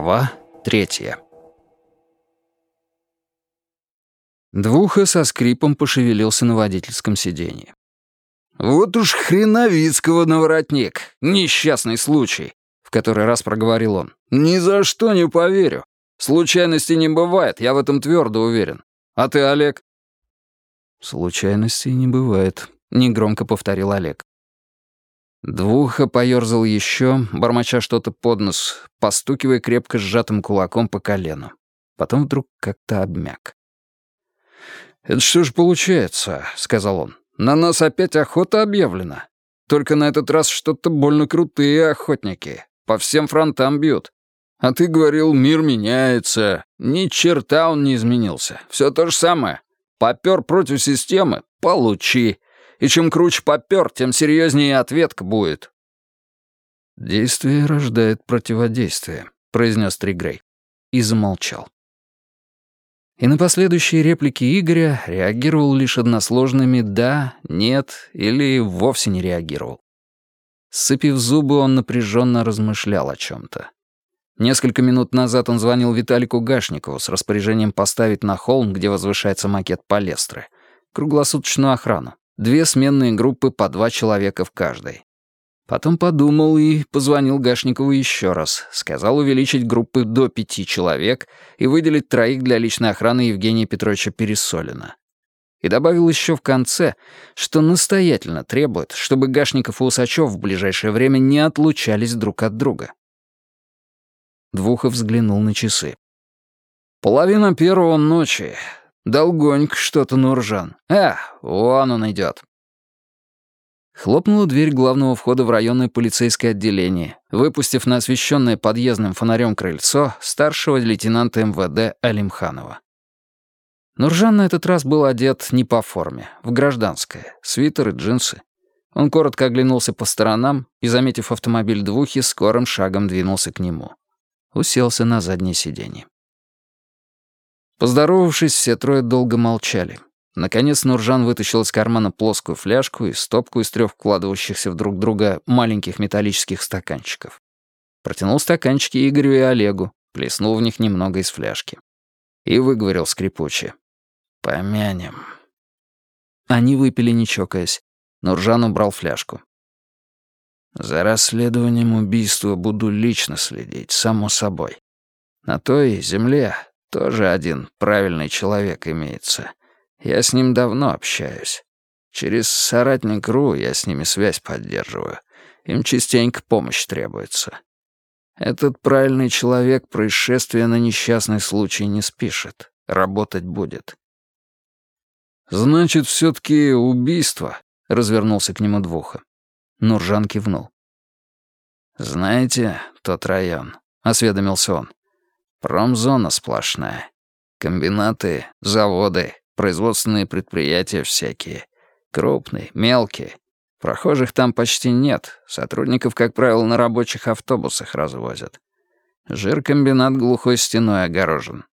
Глава третья Двуха со скрипом пошевелился на водительском сиденье. «Вот уж хреновицкого на воротник! Несчастный случай!» — в который раз проговорил он. «Ни за что не поверю. Случайностей не бывает, я в этом твердо уверен. А ты, Олег?» «Случайностей не бывает», — негромко повторил Олег. Двуха поёрзал еще, бормоча что-то под нос, постукивая крепко сжатым кулаком по колену. Потом вдруг как-то обмяк. «Это что ж получается?» — сказал он. «На нас опять охота объявлена. Только на этот раз что-то больно крутые охотники. По всем фронтам бьют. А ты говорил, мир меняется. Ни черта он не изменился. Все то же самое. Попер против системы — получи. И чем круче попер, тем серьезнее ответка будет». «Действие рождает противодействие», — произнес Тригрей. И замолчал. И на последующие реплики Игоря реагировал лишь односложными «да», «нет» или вовсе не реагировал. Сцепив зубы, он напряженно размышлял о чем-то. Несколько минут назад он звонил Виталику Гашникову с распоряжением поставить на холм, где возвышается макет Палестры, круглосуточную охрану. Две сменные группы по два человека в каждой. Потом подумал и позвонил Гашникову еще раз. Сказал увеличить группы до пяти человек и выделить троих для личной охраны Евгения Петровича Пересолина. И добавил еще в конце, что настоятельно требует, чтобы Гашников и Усачев в ближайшее время не отлучались друг от друга. Двухов взглянул на часы. «Половина первого ночи. Долгонько что-то, Нуржан. А, вон он идет. Хлопнула дверь главного входа в районное полицейское отделение, выпустив на освещенное подъездным фонарем крыльцо старшего лейтенанта МВД Алимханова. Нуржан на этот раз был одет не по форме, в гражданское, свитер и джинсы. Он коротко оглянулся по сторонам и, заметив автомобиль двухи, скорым шагом двинулся к нему. Уселся на заднее сиденье. Поздоровавшись, все трое долго молчали. Наконец Нуржан вытащил из кармана плоскую фляжку и стопку из трех вкладывающихся в друг друга маленьких металлических стаканчиков. Протянул стаканчики Игорю и Олегу, плеснул в них немного из фляжки. И выговорил скрипуче. «Помянем». Они выпили, не чокаясь. Нуржан убрал фляжку. «За расследованием убийства буду лично следить, само собой. На той земле тоже один правильный человек имеется. Я с ним давно общаюсь. Через соратник РУ я с ними связь поддерживаю. Им частенько помощь требуется. Этот правильный человек происшествие на несчастный случай не спишет. Работать будет. «Значит, все-таки убийство», — развернулся к нему Двуха. Нуржан кивнул. «Знаете тот район?» — осведомился он. Промзона сплошная. Комбинаты, заводы, производственные предприятия всякие. Крупные, мелкие. Прохожих там почти нет. Сотрудников, как правило, на рабочих автобусах развозят. Жиркомбинат глухой стеной огорожен.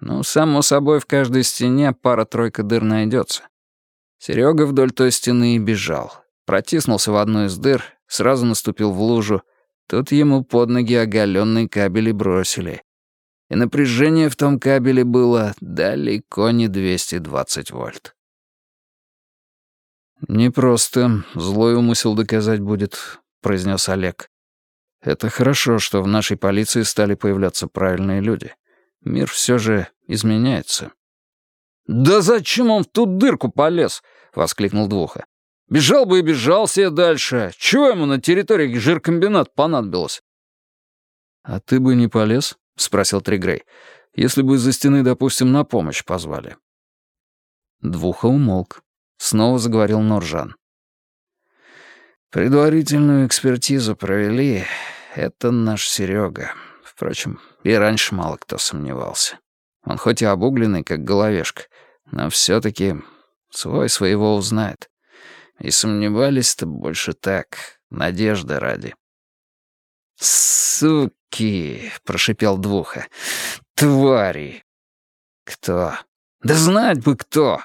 Ну, само собой, в каждой стене пара-тройка дыр найдется. Серега вдоль той стены и бежал. Протиснулся в одну из дыр, сразу наступил в лужу. Тут ему под ноги оголенные кабели бросили и напряжение в том кабеле было далеко не 220 вольт. «Не просто злой умысел доказать будет», — произнес Олег. «Это хорошо, что в нашей полиции стали появляться правильные люди. Мир все же изменяется». «Да зачем он в ту дырку полез?» — воскликнул Двуха. «Бежал бы и бежал себе дальше. Чего ему на территории жиркомбинат понадобилось?» «А ты бы не полез?» — спросил Тригрей. «Если бы из-за стены, допустим, на помощь позвали». Двуха умолк. Снова заговорил Норжан. «Предварительную экспертизу провели. Это наш Серега. Впрочем, и раньше мало кто сомневался. Он хоть и обугленный, как головешка, но все таки свой своего узнает. И сомневались-то больше так, надежда ради». «Суки!» — прошипел Двуха. «Твари!» «Кто?» «Да знать бы кто!»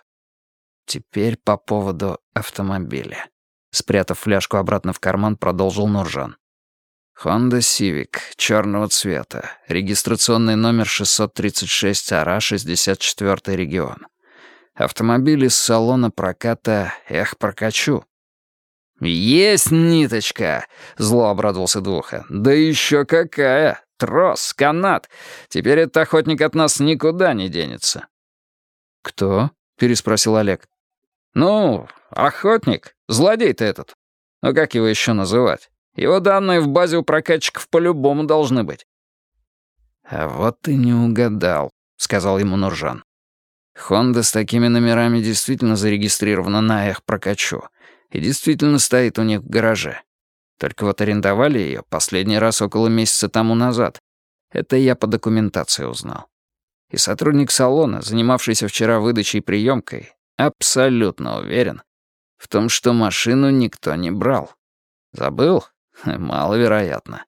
Теперь по поводу автомобиля. Спрятав фляжку обратно в карман, продолжил Нуржан. Honda Civic, черного цвета, регистрационный номер 636 АРА, 64 регион. Автомобиль из салона проката «Эх, прокачу». «Есть ниточка!» — зло обрадовался Духа. «Да еще какая! Трос, канат! Теперь этот охотник от нас никуда не денется». «Кто?» — переспросил Олег. «Ну, охотник. Злодей-то этот. Ну как его еще называть? Его данные в базе у прокатчиков по-любому должны быть». «А вот ты не угадал», — сказал ему Нуржан. «Хонда с такими номерами действительно зарегистрирована на Эх Прокачу и действительно стоит у них в гараже. Только вот арендовали ее последний раз около месяца тому назад. Это я по документации узнал. И сотрудник салона, занимавшийся вчера выдачей и приемкой, абсолютно уверен в том, что машину никто не брал. Забыл? Маловероятно.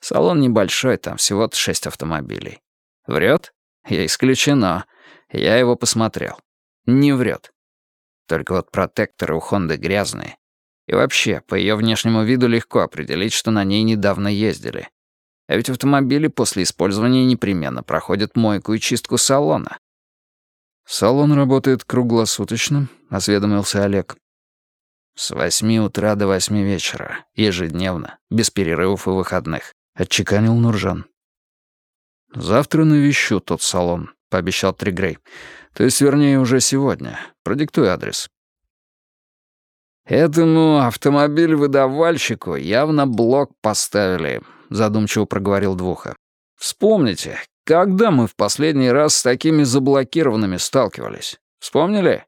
Салон небольшой, там всего-то шесть автомобилей. Врет? Я исключено. Я его посмотрел. Не врет. Только вот протекторы у Хонды грязные. И вообще, по ее внешнему виду легко определить, что на ней недавно ездили. А ведь автомобили после использования непременно проходят мойку и чистку салона. «Салон работает круглосуточно», — осведомился Олег. «С восьми утра до восьми вечера, ежедневно, без перерывов и выходных», — отчеканил Нуржан. «Завтра навещу тот салон», — пообещал Тригрей. «То есть, вернее, уже сегодня. Продиктуй адрес». «Этому автомобиль-выдавальщику явно блок поставили», — задумчиво проговорил Двуха. «Вспомните, когда мы в последний раз с такими заблокированными сталкивались? Вспомнили?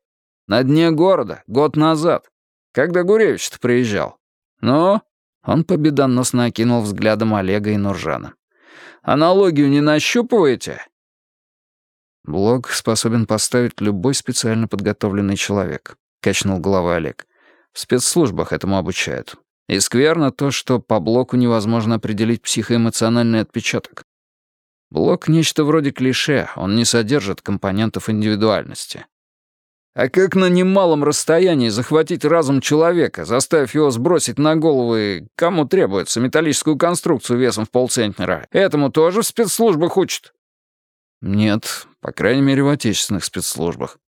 На дне города, год назад, когда Гуревич-то приезжал. Ну?» Он победоносно окинул взглядом Олега и Нуржана. «Аналогию не нащупываете?» «Блок способен поставить любой специально подготовленный человек», — качнул головой Олег. В спецслужбах этому обучают. И скверно то, что по блоку невозможно определить психоэмоциональный отпечаток. Блок — нечто вроде клише, он не содержит компонентов индивидуальности. А как на немалом расстоянии захватить разум человека, заставив его сбросить на головы, кому требуется, металлическую конструкцию весом в полцентнера? Этому тоже в спецслужбах учат? Нет, по крайней мере, в отечественных спецслужбах.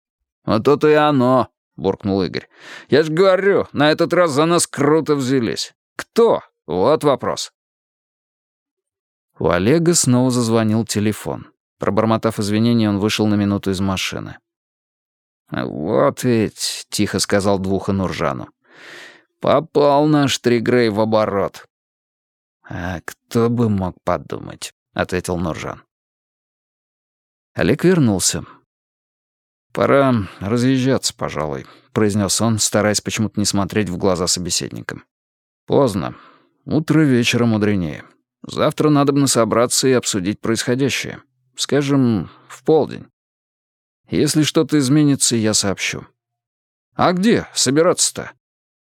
Вот то-то и оно буркнул Игорь. «Я же говорю, на этот раз за нас круто взялись. Кто? Вот вопрос». У Олега снова зазвонил телефон. Пробормотав извинения, он вышел на минуту из машины. «Вот ведь», — тихо сказал Двуха Нуржану, — «попал наш Тригрей в оборот». «А кто бы мог подумать», — ответил Нуржан. Олег вернулся. «Пора разъезжаться, пожалуй», — произнес он, стараясь почему-то не смотреть в глаза собеседникам. «Поздно. Утро вечера мудренее. Завтра надо бы собраться и обсудить происходящее. Скажем, в полдень. Если что-то изменится, я сообщу». «А где собираться-то?»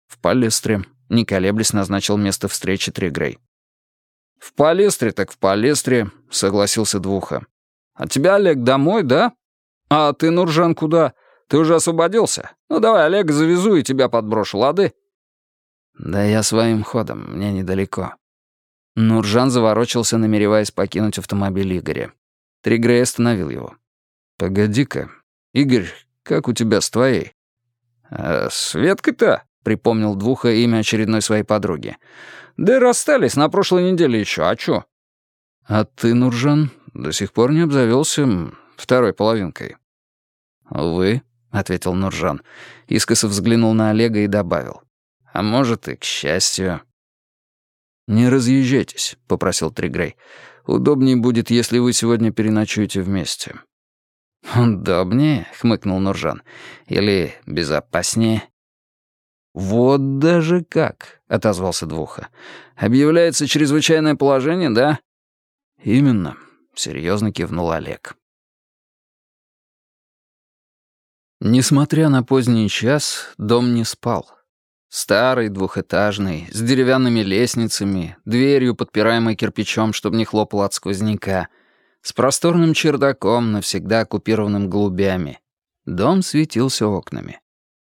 «В Палестре», — не колеблясь назначил место встречи Тригрей. «В Палестре так в Палестре», — согласился Двуха. «А тебя, Олег, домой, да?» «А ты, Нуржан, куда? Ты уже освободился? Ну давай, Олег, завезу и тебя подброшу, лады?» «Да я своим ходом, мне недалеко». Нуржан заворочился, намереваясь покинуть автомобиль Игоря. Тригрей остановил его. «Погоди-ка, Игорь, как у тебя с твоей?» «А с Веткой-то?» — припомнил Двуха имя очередной своей подруги. «Да расстались на прошлой неделе еще, а чё?» «А ты, Нуржан, до сих пор не обзавелся второй половинкой». «Увы», — ответил Нуржан. Искоса взглянул на Олега и добавил. «А может, и к счастью». «Не разъезжайтесь», — попросил Тригрей. «Удобнее будет, если вы сегодня переночуете вместе». «Удобнее?» — хмыкнул Нуржан. «Или безопаснее?» «Вот даже как», — отозвался Двуха. «Объявляется чрезвычайное положение, да?» «Именно», — серьезно кивнул Олег. Несмотря на поздний час, дом не спал. Старый, двухэтажный, с деревянными лестницами, дверью, подпираемой кирпичом, чтобы не хлопал от сквозняка, с просторным чердаком, навсегда оккупированным голубями. Дом светился окнами.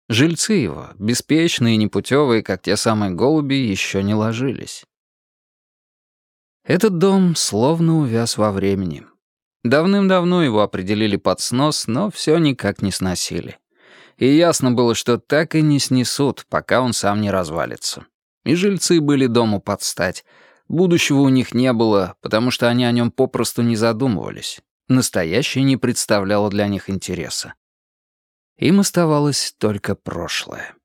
Жильцы его, беспечные и непутевые, как те самые голуби, еще не ложились. Этот дом словно увяз во времени. Давным-давно его определили под снос, но все никак не сносили. И ясно было, что так и не снесут, пока он сам не развалится. И жильцы были дому под стать. Будущего у них не было, потому что они о нем попросту не задумывались. Настоящее не представляло для них интереса. Им оставалось только прошлое.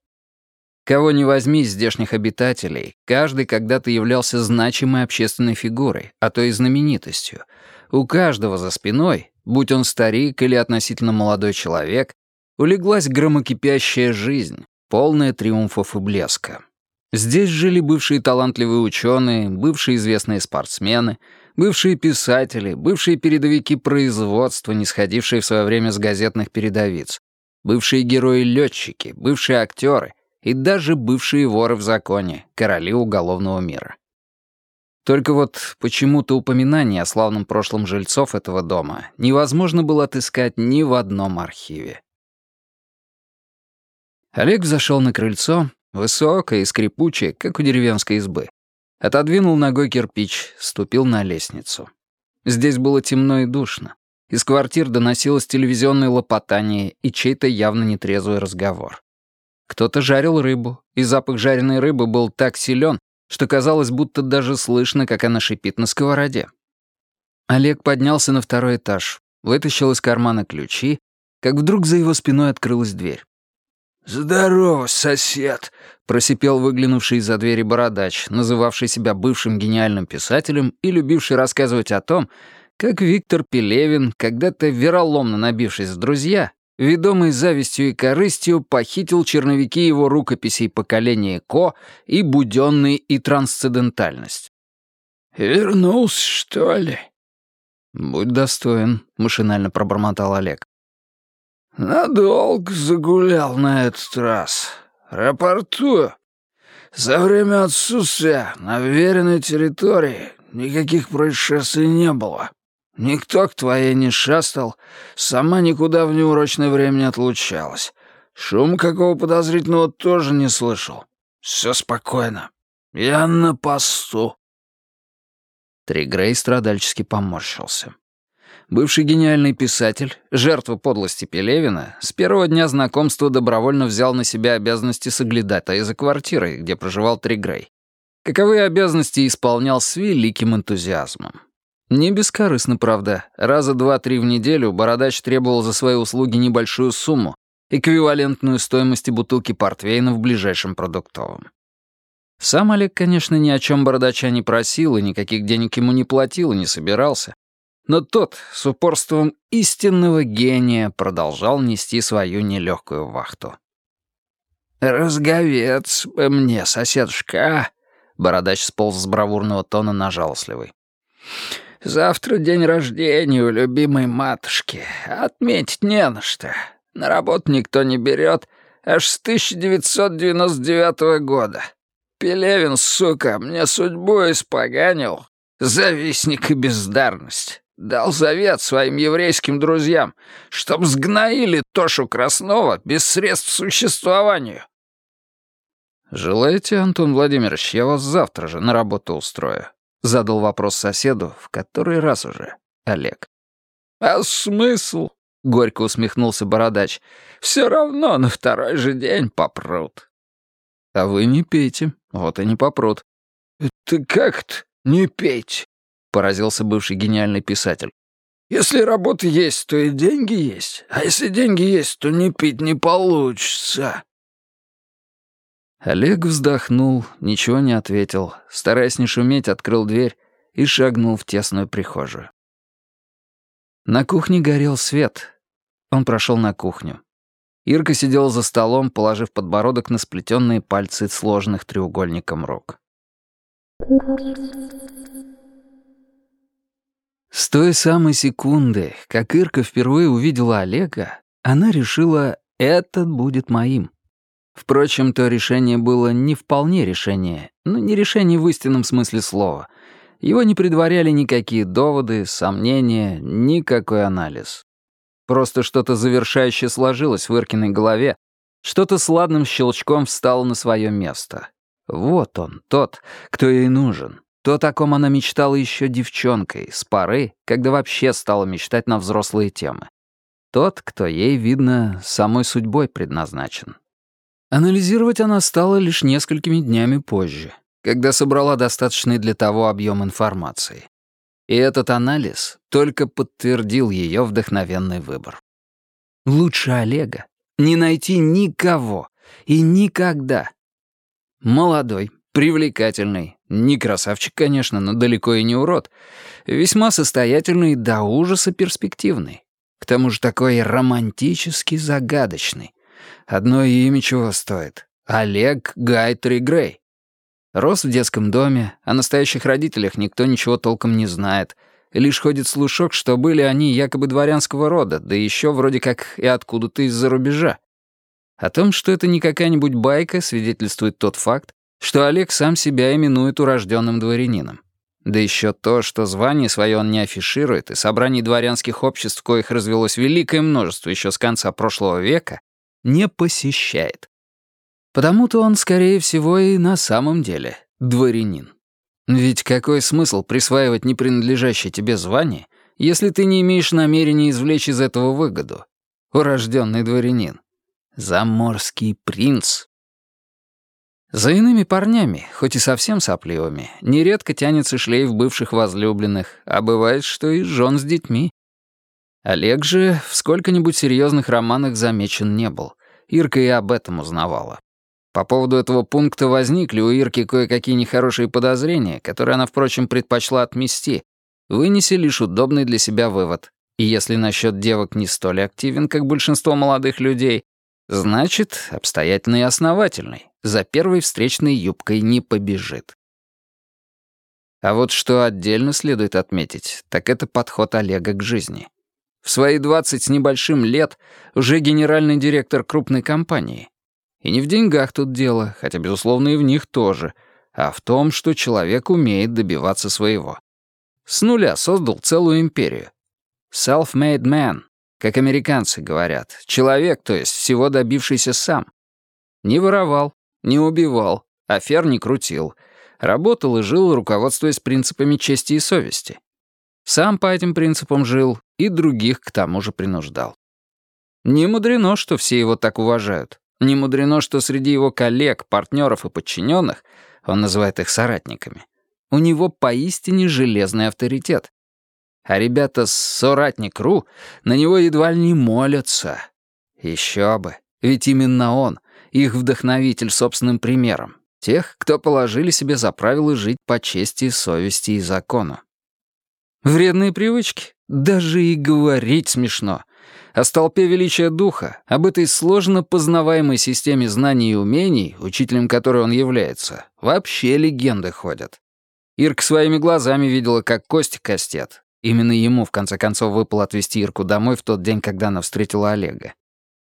Кого не возьми из здешних обитателей, каждый когда-то являлся значимой общественной фигурой, а то и знаменитостью. У каждого за спиной, будь он старик или относительно молодой человек, улеглась громокипящая жизнь, полная триумфов и блеска. Здесь жили бывшие талантливые ученые, бывшие известные спортсмены, бывшие писатели, бывшие передовики производства, не сходившие в свое время с газетных передовиц, бывшие герои-летчики, бывшие актеры, и даже бывшие воры в законе, короли уголовного мира. Только вот почему-то упоминание о славном прошлом жильцов этого дома невозможно было отыскать ни в одном архиве. Олег зашел на крыльцо, высокое и скрипучее, как у деревенской избы. Отодвинул ногой кирпич, ступил на лестницу. Здесь было темно и душно. Из квартир доносилось телевизионное лопотание и чей-то явно нетрезвый разговор. Кто-то жарил рыбу, и запах жареной рыбы был так силен, что казалось, будто даже слышно, как она шипит на сковороде. Олег поднялся на второй этаж, вытащил из кармана ключи, как вдруг за его спиной открылась дверь. «Здорово, сосед!» — просипел выглянувший из-за двери бородач, называвший себя бывшим гениальным писателем и любивший рассказывать о том, как Виктор Пелевин, когда-то вероломно набившись в друзья, ведомый завистью и корыстью, похитил черновики его рукописей поколения Ко и Буденный и Трансцендентальность. «Вернулся, что ли?» «Будь достоин», — машинально пробормотал Олег. «Надолго загулял на этот раз. Рапортую. За время отсутствия на веренной территории никаких происшествий не было. Никто к твоей не шастал, сама никуда в неурочное время не отлучалась. Шум какого подозрительного тоже не слышал. Все спокойно. Я на посту». Тригрей страдальчески поморщился. Бывший гениальный писатель, жертва подлости Пелевина, с первого дня знакомства добровольно взял на себя обязанности соглядатая за квартирой, где проживал Тригрей. Каковые обязанности исполнял с великим энтузиазмом. Не бескорыстно, правда. Раза два-три в неделю Бородач требовал за свои услуги небольшую сумму, эквивалентную стоимости бутылки портвейна в ближайшем продуктовом. Сам Олег, конечно, ни о чем Бородача не просил и никаких денег ему не платил и не собирался. Но тот с упорством истинного гения продолжал нести свою нелегкую вахту. «Разговец бы мне, соседушка!» Бородач сполз с бравурного тона на жалостливый. Завтра день рождения у любимой матушки. Отметить не на что. На работу никто не берет. Аж с 1999 года. Пелевин, сука, мне судьбу испоганил. Завистник и бездарность. Дал завет своим еврейским друзьям, чтоб сгноили Тошу Краснова без средств существованию. «Желаете, Антон Владимирович, я вас завтра же на работу устрою?» — задал вопрос соседу, в который раз уже, Олег. «А смысл?» — горько усмехнулся бородач. «Все равно на второй же день попрут». «А вы не пейте, вот и не попрут». «Это как-то не пейте?» — поразился бывший гениальный писатель. «Если работа есть, то и деньги есть. А если деньги есть, то не пить не получится». Олег вздохнул, ничего не ответил, стараясь не шуметь, открыл дверь и шагнул в тесную прихожую. На кухне горел свет. Он прошел на кухню. Ирка сидела за столом, положив подбородок на сплетенные пальцы сложных треугольником рук. С той самой секунды, как Ирка впервые увидела Олега, она решила, этот будет моим. Впрочем, то решение было не вполне решение, но не решение в истинном смысле слова. Его не предваряли никакие доводы, сомнения, никакой анализ. Просто что-то завершающее сложилось в Иркиной голове, что-то с ладным щелчком встало на свое место. Вот он, тот, кто ей нужен, то, о ком она мечтала еще девчонкой, с поры, когда вообще стала мечтать на взрослые темы. Тот, кто ей, видно, самой судьбой предназначен. Анализировать она стала лишь несколькими днями позже, когда собрала достаточный для того объем информации. И этот анализ только подтвердил ее вдохновенный выбор. Лучше Олега не найти никого и никогда. Молодой, привлекательный, не красавчик, конечно, но далеко и не урод, весьма состоятельный до ужаса перспективный. К тому же такой романтически загадочный. Одно имя чего стоит. Олег Гайтри Грей. Рос в детском доме, о настоящих родителях никто ничего толком не знает. Лишь ходит слушок, что были они якобы дворянского рода, да еще вроде как и откуда-то из-за рубежа. О том, что это не какая-нибудь байка, свидетельствует тот факт, что Олег сам себя именует урожденным дворянином. Да еще то, что звание свое он не афиширует, и собраний дворянских обществ, коих развелось великое множество еще с конца прошлого века, не посещает. Потому-то он, скорее всего, и на самом деле дворянин. Ведь какой смысл присваивать непринадлежащее тебе звание, если ты не имеешь намерения извлечь из этого выгоду? Урожденный дворянин. Заморский принц. За иными парнями, хоть и совсем сопливыми, нередко тянется шлейф бывших возлюбленных, а бывает, что и жен с детьми. Олег же в сколько-нибудь серьезных романах замечен не был. Ирка и об этом узнавала. По поводу этого пункта возникли у Ирки кое-какие нехорошие подозрения, которые она, впрочем, предпочла отмести, вынеси лишь удобный для себя вывод. И если насчет девок не столь активен, как большинство молодых людей, значит, обстоятельный и основательный, за первой встречной юбкой не побежит. А вот что отдельно следует отметить, так это подход Олега к жизни. В свои двадцать с небольшим лет уже генеральный директор крупной компании, и не в деньгах тут дело, хотя, безусловно, и в них тоже, а в том, что человек умеет добиваться своего. С нуля создал целую империю. Self-made man, как американцы говорят. Человек, то есть всего добившийся сам. Не воровал, не убивал, афер не крутил. Работал и жил, руководствуясь принципами чести и совести. Сам по этим принципам жил и других к тому же принуждал. Не мудрено, что все его так уважают. Не мудрено, что среди его коллег, партнеров и подчиненных, он называет их соратниками, у него поистине железный авторитет. А ребята с «Соратник.ру» на него едва ли не молятся. Еще бы, ведь именно он, их вдохновитель собственным примером, тех, кто положили себе за правило жить по чести, совести и закону. Вредные привычки? Даже и говорить смешно. О столпе величия духа, об этой сложно познаваемой системе знаний и умений, учителем которой он является, вообще легенды ходят. Ирка своими глазами видела, как Костя костет. Именно ему, в конце концов, выпало отвезти Ирку домой в тот день, когда она встретила Олега.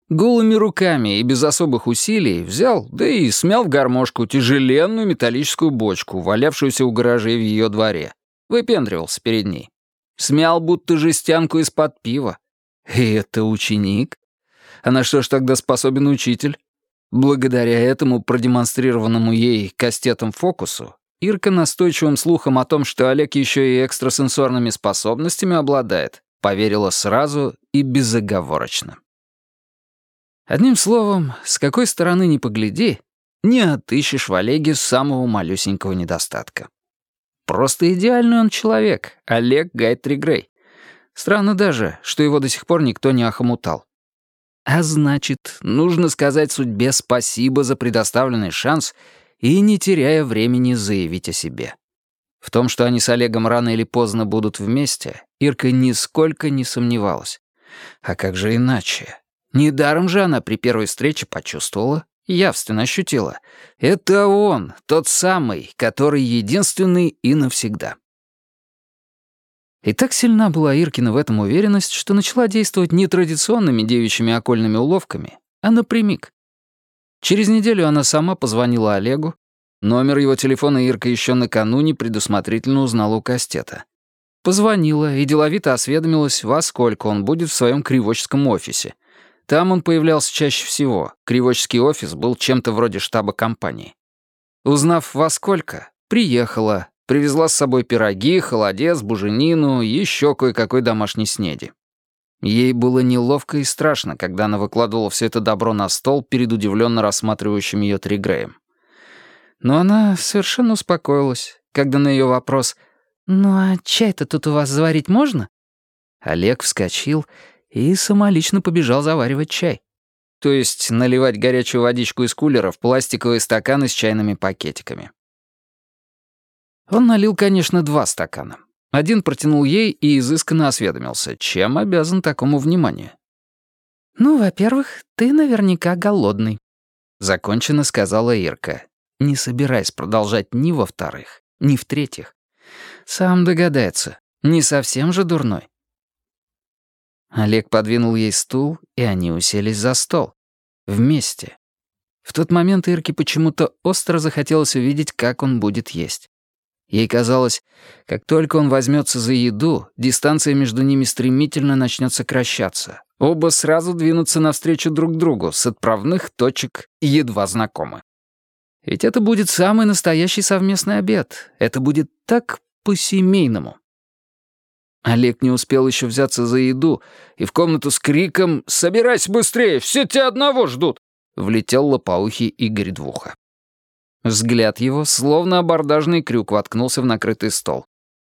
Голыми руками и без особых усилий взял, да и смял в гармошку тяжеленную металлическую бочку, валявшуюся у гаражей в ее дворе. Выпендривался перед ней. Смял будто жестянку из-под пива. И это ученик? А на что ж тогда способен учитель? Благодаря этому продемонстрированному ей кастетом фокусу, Ирка настойчивым слухом о том, что Олег еще и экстрасенсорными способностями обладает, поверила сразу и безоговорочно. Одним словом, с какой стороны ни погляди, не отыщешь в Олеге самого малюсенького недостатка. Просто идеальный он человек, Олег Гайтри Грей. Странно даже, что его до сих пор никто не охомутал. А значит, нужно сказать судьбе спасибо за предоставленный шанс и, не теряя времени, заявить о себе. В том, что они с Олегом рано или поздно будут вместе, Ирка нисколько не сомневалась. А как же иначе? Недаром же она при первой встрече почувствовала, явственно ощутила. Это он, тот самый, который единственный и навсегда. И так сильна была Иркина в этом уверенность, что начала действовать не традиционными девичьими окольными уловками, а напрямик. Через неделю она сама позвонила Олегу. Номер его телефона Ирка еще накануне предусмотрительно узнала у Кастета. Позвонила и деловито осведомилась, во сколько он будет в своем кривоческом офисе. Там он появлялся чаще всего. Кривоческий офис был чем-то вроде штаба компании. Узнав, во сколько, приехала, Привезла с собой пироги, холодец, буженину, еще кое-какой домашней снеди. Ей было неловко и страшно, когда она выкладывала все это добро на стол перед удивленно рассматривающим ее Тригреем. Но она совершенно успокоилась, когда на ее вопрос «Ну а чай-то тут у вас заварить можно?» Олег вскочил и самолично побежал заваривать чай. То есть наливать горячую водичку из кулера в пластиковые стаканы с чайными пакетиками. Он налил, конечно, два стакана. Один протянул ей и изысканно осведомился, чем обязан такому вниманию. «Ну, во-первых, ты наверняка голодный», — законченно сказала Ирка, не собираясь продолжать ни во-вторых, ни в-третьих. Сам догадается, не совсем же дурной. Олег подвинул ей стул, и они уселись за стол. Вместе. В тот момент Ирке почему-то остро захотелось увидеть, как он будет есть. Ей казалось, как только он возьмется за еду, дистанция между ними стремительно начнет сокращаться. Оба сразу двинутся навстречу друг другу, с отправных точек едва знакомы. Ведь это будет самый настоящий совместный обед. Это будет так по-семейному. Олег не успел еще взяться за еду, и в комнату с криком «Собирайся быстрее, все тебя одного ждут!» влетел лопоухий Игорь Двуха. Взгляд его, словно абордажный крюк, воткнулся в накрытый стол.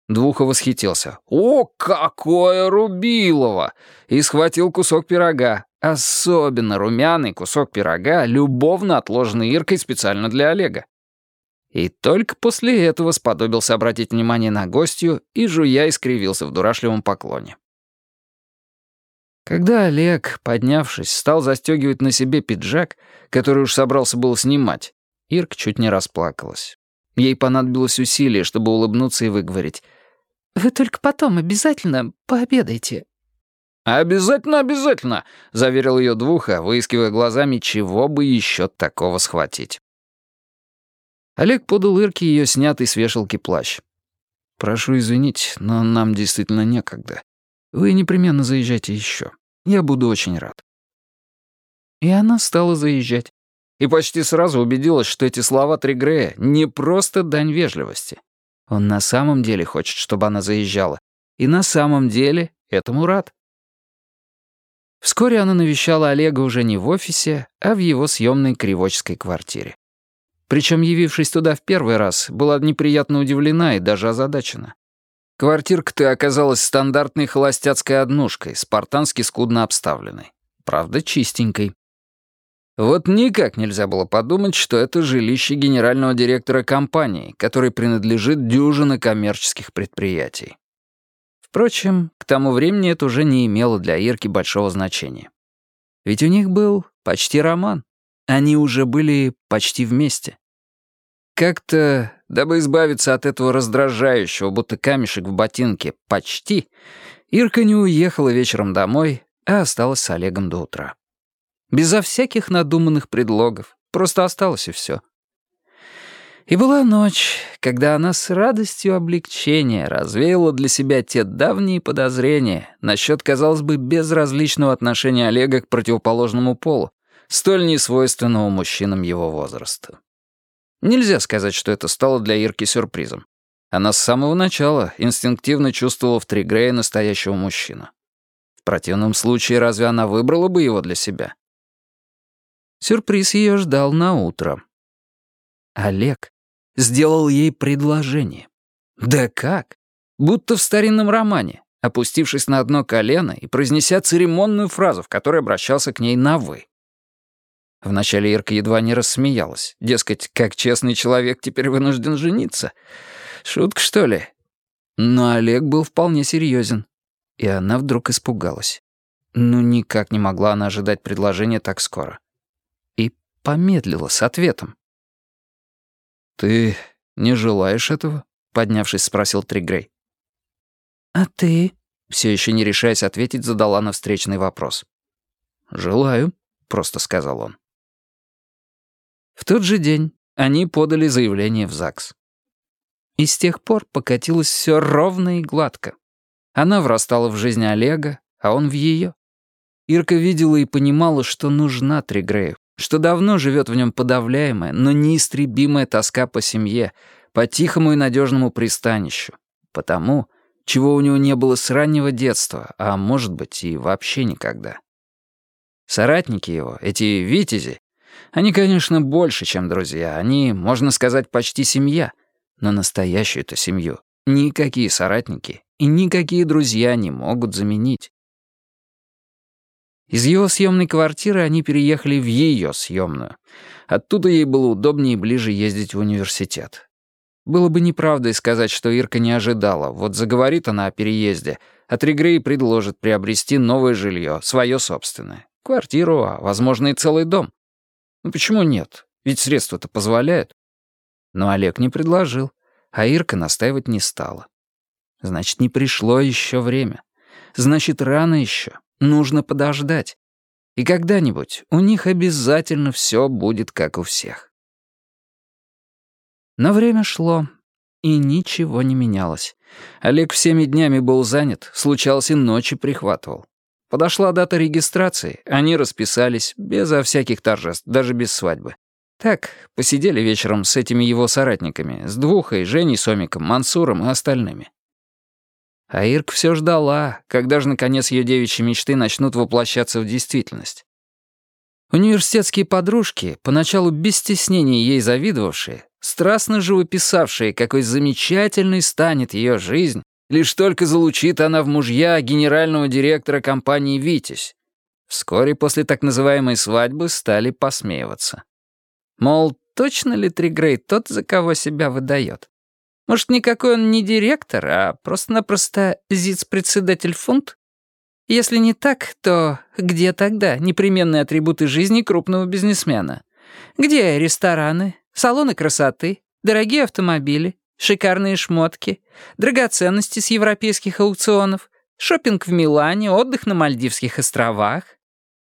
Двуха восхитился. «О, какое рубилово!» и схватил кусок пирога. Особенно румяный кусок пирога, любовно отложенный Иркой специально для Олега. И только после этого сподобился обратить внимание на гостью и, жуя, искривился в дурашливом поклоне. Когда Олег, поднявшись, стал застегивать на себе пиджак, который уж собрался был снимать, Ирка чуть не расплакалась. Ей понадобилось усилие, чтобы улыбнуться и выговорить. «Вы только потом обязательно пообедайте». «Обязательно, обязательно», — заверил ее Двуха, выискивая глазами, чего бы еще такого схватить. Олег подал Ирке ее снятый с вешалки плащ. «Прошу извинить, но нам действительно некогда. Вы непременно заезжайте еще. Я буду очень рад». И она стала заезжать и почти сразу убедилась, что эти слова Тригрея не просто дань вежливости. Он на самом деле хочет, чтобы она заезжала, и на самом деле этому рад. Вскоре она навещала Олега уже не в офисе, а в его съемной кривочской квартире. Причем, явившись туда в первый раз, была неприятно удивлена и даже озадачена. Квартирка-то оказалась стандартной холостяцкой однушкой, спартански скудно обставленной. Правда, чистенькой. Вот никак нельзя было подумать, что это жилище генерального директора компании, которой принадлежит дюжина коммерческих предприятий. Впрочем, к тому времени это уже не имело для Ирки большого значения. Ведь у них был почти роман. Они уже были почти вместе. Как-то, дабы избавиться от этого раздражающего, будто камешек в ботинке, почти, Ирка не уехала вечером домой, а осталась с Олегом до утра. Безо всяких надуманных предлогов. Просто осталось и все. И была ночь, когда она с радостью облегчения развеяла для себя те давние подозрения насчет, казалось бы, безразличного отношения Олега к противоположному полу, столь несвойственного мужчинам его возраста. Нельзя сказать, что это стало для Ирки сюрпризом. Она с самого начала инстинктивно чувствовала в Тригрее настоящего мужчину. В противном случае разве она выбрала бы его для себя? Сюрприз ее ждал на утро. Олег сделал ей предложение. Да как? Будто в старинном романе, опустившись на одно колено и произнеся церемонную фразу, в которой обращался к ней на «вы». Вначале Ирка едва не рассмеялась. Дескать, как честный человек теперь вынужден жениться. Шутка, что ли? Но Олег был вполне серьезен. И она вдруг испугалась. Ну, никак не могла она ожидать предложения так скоро помедлила с ответом. «Ты не желаешь этого?» — поднявшись, спросил Тригрей. «А ты?» — все еще не решаясь ответить, задала на встречный вопрос. «Желаю», — просто сказал он. В тот же день они подали заявление в ЗАГС. И с тех пор покатилось все ровно и гладко. Она врастала в жизнь Олега, а он в ее. Ирка видела и понимала, что нужна Тригрею, что давно живет в нем подавляемая, но неистребимая тоска по семье, по тихому и надежному пристанищу, по тому, чего у него не было с раннего детства, а может быть и вообще никогда. Соратники его, эти витязи, они, конечно, больше, чем друзья, они, можно сказать, почти семья, но настоящую-то семью никакие соратники и никакие друзья не могут заменить. Из его съемной квартиры они переехали в ее съемную. Оттуда ей было удобнее и ближе ездить в университет. Было бы неправдой сказать, что Ирка не ожидала. Вот заговорит она о переезде, а Тригрей предложит приобрести новое жилье, свое собственное. Квартиру, а, возможно, и целый дом. Ну почему нет? Ведь средства-то позволяют. Но Олег не предложил, а Ирка настаивать не стала. Значит, не пришло еще время. Значит, рано еще. Нужно подождать. И когда-нибудь у них обязательно все будет как у всех. Но время шло, и ничего не менялось. Олег всеми днями был занят, случалось и ночи прихватывал. Подошла дата регистрации, они расписались, безо всяких торжеств, даже без свадьбы. Так, посидели вечером с этими его соратниками, с Двухой, Женей Сомиком, Мансуром и остальными. А Ирк все ждала, когда же, наконец, ее девичьи мечты начнут воплощаться в действительность. Университетские подружки, поначалу без стеснения ей завидовавшие, страстно живописавшие, какой замечательной станет ее жизнь, лишь только залучит она в мужья генерального директора компании «Витязь». Вскоре после так называемой свадьбы стали посмеиваться. Мол, точно ли Тригрей тот, за кого себя выдает? Может, никакой он не директор, а просто-напросто зиц-председатель фунт? Если не так, то где тогда непременные атрибуты жизни крупного бизнесмена? Где рестораны, салоны красоты, дорогие автомобили, шикарные шмотки, драгоценности с европейских аукционов, шопинг в Милане, отдых на Мальдивских островах?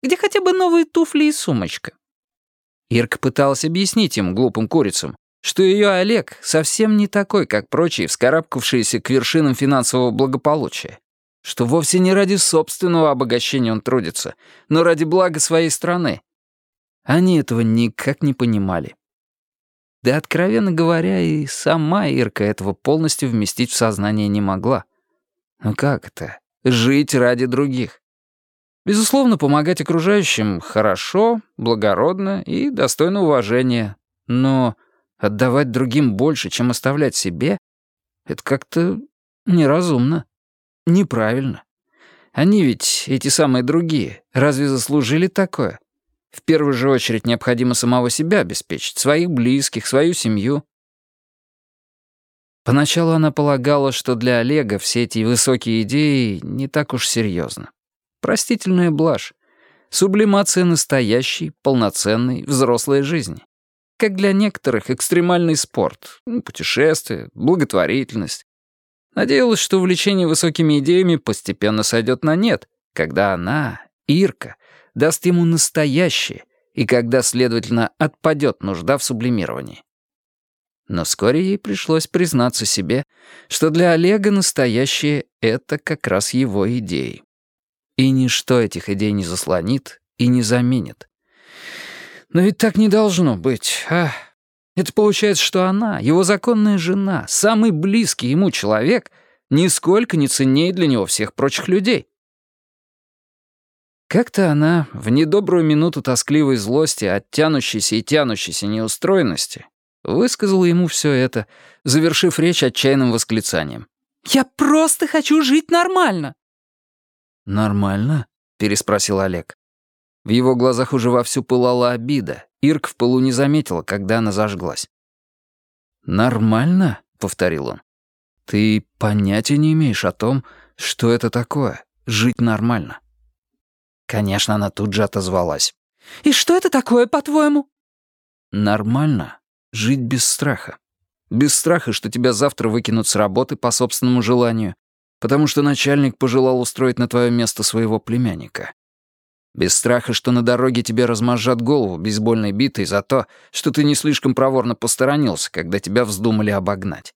Где хотя бы новые туфли и сумочка? Ирка пыталась объяснить им, глупым курицам, что ее Олег совсем не такой, как прочие, вскарабкавшиеся к вершинам финансового благополучия. Что вовсе не ради собственного обогащения он трудится, но ради блага своей страны. Они этого никак не понимали. Да, откровенно говоря, и сама Ирка этого полностью вместить в сознание не могла. Ну как это? Жить ради других. Безусловно, помогать окружающим хорошо, благородно и достойно уважения. Но Отдавать другим больше, чем оставлять себе, это как-то неразумно, неправильно. Они ведь, эти самые другие, разве заслужили такое? В первую же очередь необходимо самого себя обеспечить, своих близких, свою семью. Поначалу она полагала, что для Олега все эти высокие идеи не так уж серьезно. Простительная блажь. Сублимация настоящей, полноценной, взрослой жизни. Как для некоторых экстремальный спорт, ну, путешествия, благотворительность. Надеялась, что увлечение высокими идеями постепенно сойдет на нет, когда она, Ирка, даст ему настоящее, и когда, следовательно, отпадет нужда в сублимировании. Но вскоре ей пришлось признаться себе, что для Олега настоящее — это как раз его идеи. И ничто этих идей не заслонит и не заменит. Но ведь так не должно быть, а? Это получается, что она, его законная жена, самый близкий ему человек, нисколько не ценнее для него всех прочих людей. Как-то она, в недобрую минуту тоскливой злости от тянущейся и тянущейся неустроенности, высказала ему все это, завершив речь отчаянным восклицанием. «Я просто хочу жить нормально!» «Нормально?» — переспросил Олег. В его глазах уже вовсю пылала обида. Ирк в полу не заметила, когда она зажглась. «Нормально?» — повторил он. «Ты понятия не имеешь о том, что это такое — жить нормально». Конечно, она тут же отозвалась. «И что это такое, по-твоему?» «Нормально. Жить без страха. Без страха, что тебя завтра выкинут с работы по собственному желанию, потому что начальник пожелал устроить на твое место своего племянника. Без страха, что на дороге тебе размозжат голову бейсбольной битой за то, что ты не слишком проворно посторонился, когда тебя вздумали обогнать.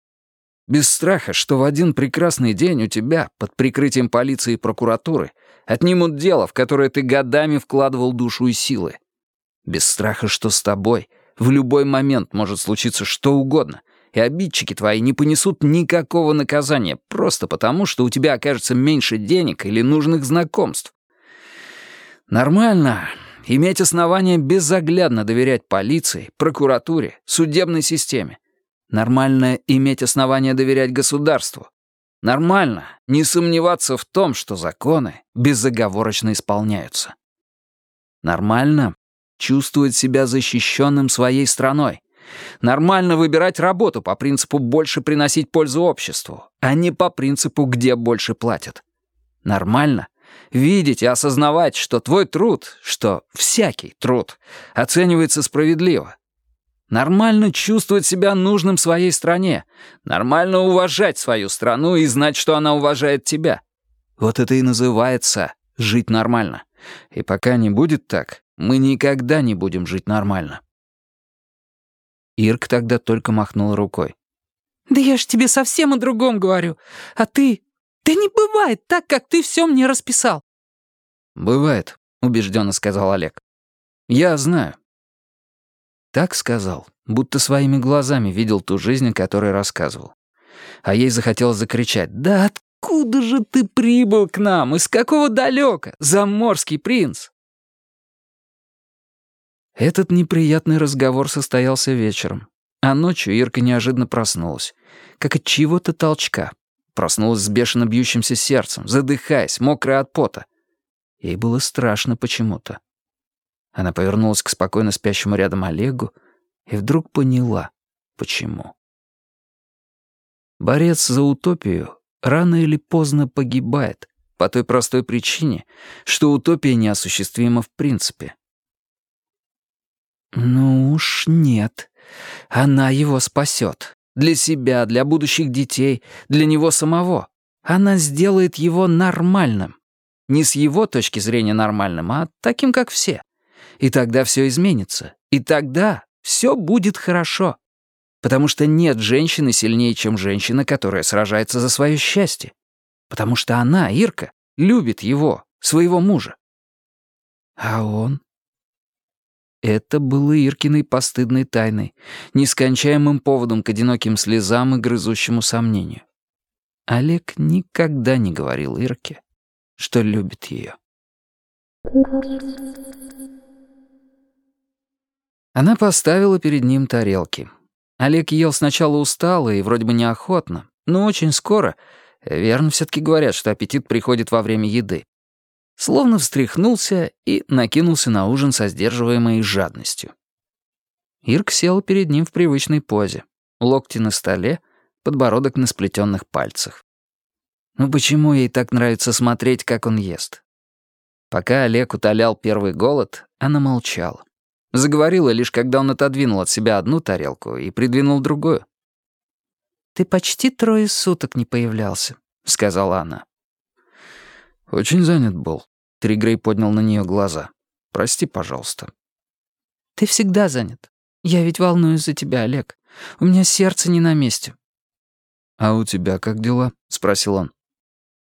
Без страха, что в один прекрасный день у тебя, под прикрытием полиции и прокуратуры, отнимут дело, в которое ты годами вкладывал душу и силы. Без страха, что с тобой в любой момент может случиться что угодно, и обидчики твои не понесут никакого наказания просто потому, что у тебя окажется меньше денег или нужных знакомств. Нормально иметь основания безоглядно доверять полиции, прокуратуре, судебной системе. Нормально иметь основания доверять государству. Нормально не сомневаться в том, что законы безоговорочно исполняются. Нормально чувствовать себя защищенным своей страной. Нормально выбирать работу по принципу «больше приносить пользу обществу», а не по принципу «где больше платят». Нормально видеть и осознавать, что твой труд, что всякий труд, оценивается справедливо. Нормально чувствовать себя нужным своей стране. Нормально уважать свою страну и знать, что она уважает тебя. Вот это и называется жить нормально. И пока не будет так, мы никогда не будем жить нормально. Ирк тогда только махнул рукой. «Да я ж тебе совсем о другом говорю. А ты... Да не бывает так, как ты все мне расписал». «Бывает», — убежденно сказал Олег. «Я знаю». Так сказал, будто своими глазами видел ту жизнь, о которой рассказывал. А ей захотелось закричать «Да откуда же ты прибыл к нам? Из какого далека? Заморский принц!» Этот неприятный разговор состоялся вечером, а ночью Ирка неожиданно проснулась, как от чего-то толчка. Проснулась с бешено бьющимся сердцем, задыхаясь, мокрая от пота. Ей было страшно почему-то. Она повернулась к спокойно спящему рядом Олегу и вдруг поняла, почему. Борец за утопию рано или поздно погибает, по той простой причине, что утопия неосуществима в принципе. Ну уж нет. Она его спасет. Для себя, для будущих детей, для него самого. Она сделает его нормальным. Не с его точки зрения нормальным, а таким, как все. И тогда все изменится. И тогда все будет хорошо. Потому что нет женщины сильнее, чем женщина, которая сражается за свое счастье. Потому что она, Ирка, любит его, своего мужа. А он? Это было Иркиной постыдной тайной, нескончаемым поводом к одиноким слезам и грызущему сомнению. Олег никогда не говорил Ирке, что любит ее. Она поставила перед ним тарелки. Олег ел сначала устало и вроде бы неохотно, но очень скоро, верно все-таки говорят, что аппетит приходит во время еды, словно встряхнулся и накинулся на ужин со сдерживаемой жадностью. Ирк сел перед ним в привычной позе, локти на столе, подбородок на сплетенных пальцах. Ну почему ей так нравится смотреть, как он ест? Пока Олег утолял первый голод, она молчала. Заговорила лишь, когда он отодвинул от себя одну тарелку и придвинул другую. «Ты почти трое суток не появлялся», — сказала она. «Очень занят был». Тригрей поднял на нее глаза. «Прости, пожалуйста». «Ты всегда занят. Я ведь волнуюсь за тебя, Олег. У меня сердце не на месте». «А у тебя как дела?» — спросил он.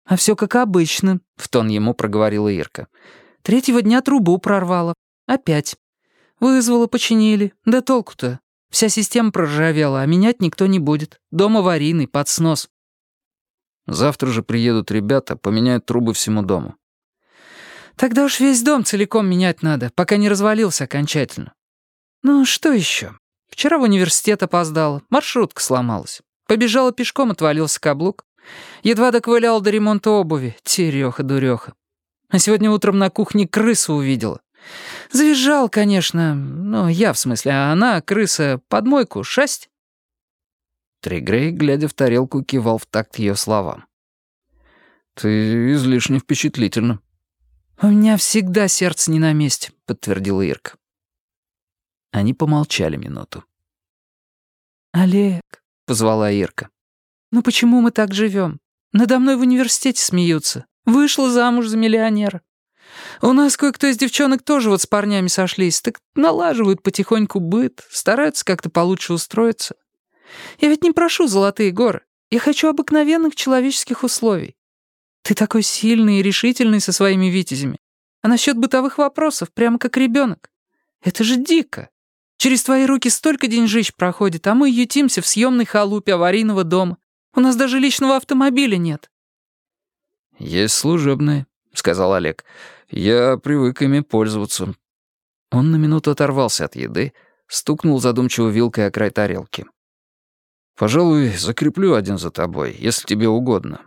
«А все как обычно», — в тон ему проговорила Ирка. «Третьего дня трубу прорвало. Опять. Вызвала, починили. Да толку-то. Вся система проржавела, а менять никто не будет. Дом аварийный, под снос. Завтра же приедут ребята, поменяют трубы всему дому. Тогда уж весь дом целиком менять надо, пока не развалился окончательно. Ну, что еще? Вчера в университет опоздала, маршрутка сломалась. Побежала пешком, отвалился каблук. Едва доковыляла до ремонта обуви, терёха-дуреха. А сегодня утром на кухне крысу увидела. Завизжал, конечно, ну, я в смысле, а она, крыса, под мойку, шасть. Тригрей, глядя в тарелку, кивал в такт ее словам. «Ты излишне впечатлительна». «У меня всегда сердце не на месте», — подтвердила Ирка. Они помолчали минуту. «Олег», — позвала Ирка, — «ну почему мы так живем? Надо мной в университете смеются. Вышла замуж за миллионера. У нас кое-кто из девчонок тоже вот с парнями сошлись, так налаживают потихоньку быт, стараются как-то получше устроиться. Я ведь не прошу золотые горы. Я хочу обыкновенных человеческих условий. Ты такой сильный и решительный со своими витязями. А насчет бытовых вопросов прямо как ребенок. Это же дико. Через твои руки столько деньжищ проходит, а мы ютимся в съемной халупе аварийного дома. У нас даже личного автомобиля нет». «Есть служебные», — сказал Олег. «Я привык ими пользоваться». Он на минуту оторвался от еды, стукнул задумчиво вилкой о край тарелки. «Пожалуй, закреплю один за тобой, если тебе угодно».